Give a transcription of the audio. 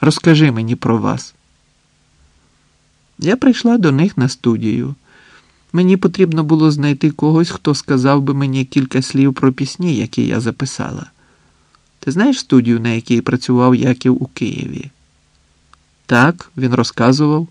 Розкажи мені про вас. Я прийшла до них на студію. Мені потрібно було знайти когось, хто сказав би мені кілька слів про пісні, які я записала. Ти знаєш студію, на якій працював Яків у Києві? Так, він розказував.